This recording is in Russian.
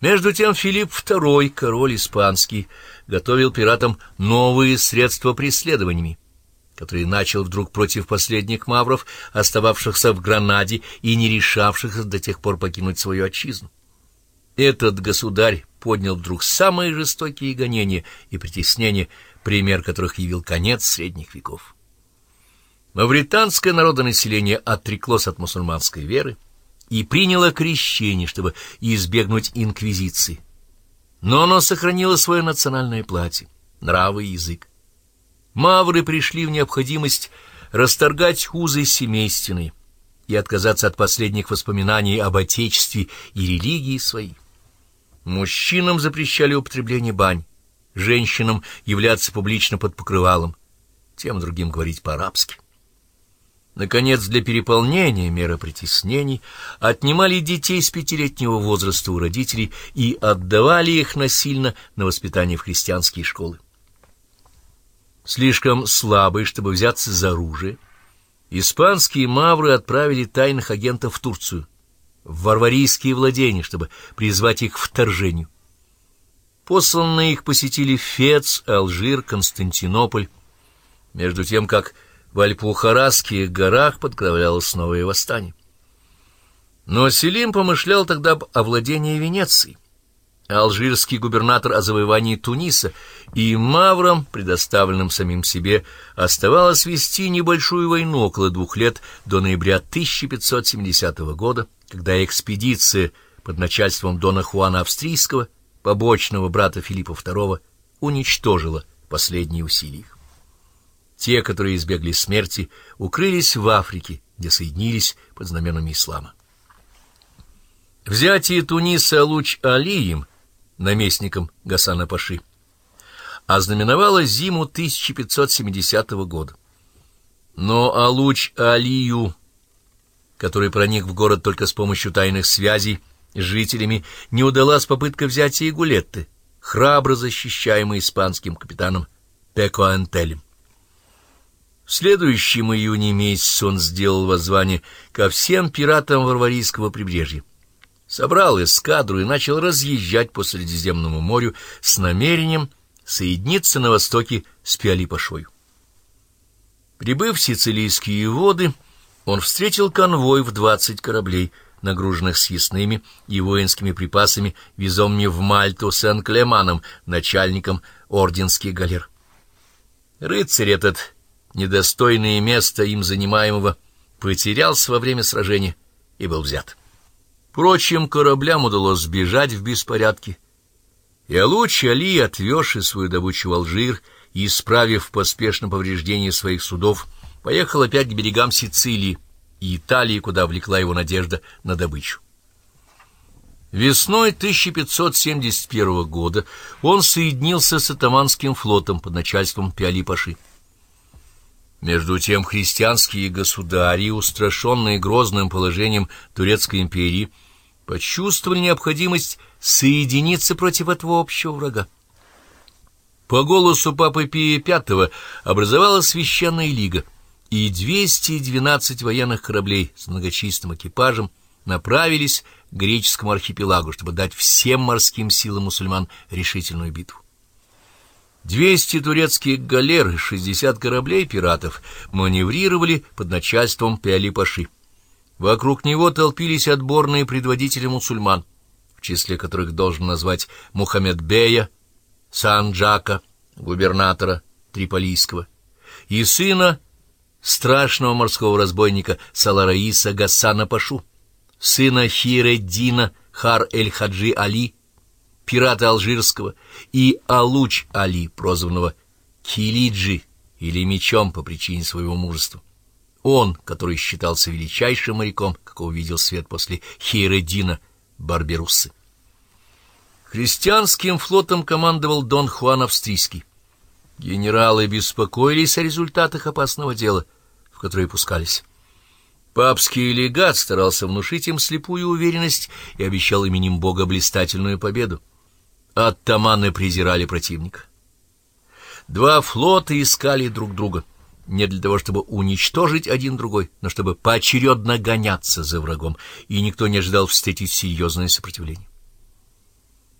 Между тем Филипп II, король испанский, готовил пиратам новые средства преследованиями, которые начал вдруг против последних мавров, остававшихся в Гранаде и не решавшихся до тех пор покинуть свою отчизну. Этот государь поднял вдруг самые жестокие гонения и притеснения, пример которых явил конец средних веков. Мавританское народонаселение отреклось от мусульманской веры, и приняло крещение, чтобы избегнуть инквизиции. Но оно сохранило свое национальное платье, нравы и язык. Мавры пришли в необходимость расторгать узы семейственные и отказаться от последних воспоминаний об отечестве и религии своей. Мужчинам запрещали употребление бань, женщинам являться публично под покрывалом, тем другим говорить по-арабски. Наконец, для переполнения меры притеснений отнимали детей с пятилетнего возраста у родителей и отдавали их насильно на воспитание в христианские школы. Слишком слабые, чтобы взяться за оружие, испанские мавры отправили тайных агентов в Турцию, в варварийские владения, чтобы призвать их к вторжению. Посланные их посетили Фец, Алжир, Константинополь, между тем, как в Альпухарасских горах подготовлялось новое восстание. Но Селим помышлял тогда об овладении Венецией, алжирский губернатор о завоевании Туниса, и Маврам, предоставленным самим себе, оставалось вести небольшую войну около двух лет до ноября 1570 года, когда экспедиция под начальством Дона Хуана Австрийского, побочного брата Филиппа II, уничтожила последние усилия. Те, которые избегли смерти, укрылись в Африке, где соединились под знаменами ислама. Взятие Туниса Луч Алием, наместником Гасана Паши, ознаменовало зиму 1570 года. Но Алуч Алию, который проник в город только с помощью тайных связей с жителями, не удалась попытка взятия Гулетты, храбро защищаемой испанским капитаном Пекоантелем. В следующем июне месяце он сделал воззвание ко всем пиратам Варварийского прибрежья. Собрал эскадру и начал разъезжать по Средиземному морю с намерением соединиться на востоке с Пиалипашою. Прибыв в сицилийские воды, он встретил конвой в двадцать кораблей, нагруженных съестными и воинскими припасами, везомыми в Мальту Сен-Клеманом, начальником орденских галер. Рыцарь этот недостойное место им занимаемого, потерялся во время сражения и был взят. Прочим кораблям удалось сбежать в беспорядке, и Алуч Али, отвезший свою добычу в Алжир и исправив поспешно повреждение своих судов, поехал опять к берегам Сицилии и Италии, куда влекла его надежда на добычу. Весной 1571 года он соединился с атаманским флотом под начальством Пиали-Паши. Между тем христианские государи, устрашенные грозным положением Турецкой империи, почувствовали необходимость соединиться против этого общего врага. По голосу Папы Пия V образовалась священная лига, и 212 военных кораблей с многочисленным экипажем направились к греческому архипелагу, чтобы дать всем морским силам мусульман решительную битву. Двести турецких галер и шестьдесят кораблей пиратов маневрировали под начальством Пиали-Паши. Вокруг него толпились отборные предводители мусульман, в числе которых должен назвать Мухаммед Бея, Санджака, губернатора Триполийского, и сына страшного морского разбойника Салараиса Гасана Пашу, сына Хиреддина Хар-эль-Хаджи Али, пирата алжирского, и Алуч Али, прозванного Килиджи или мечом по причине своего мужества. Он, который считался величайшим моряком, какого видел свет после Хейреддина Барберуссы. Христианским флотом командовал Дон Хуан Австрийский. Генералы беспокоились о результатах опасного дела, в которое пускались. Папский легат старался внушить им слепую уверенность и обещал именем Бога блистательную победу. Оттаманы презирали противника. Два флота искали друг друга, не для того, чтобы уничтожить один другой, но чтобы поочередно гоняться за врагом, и никто не ожидал встретить серьезное сопротивление.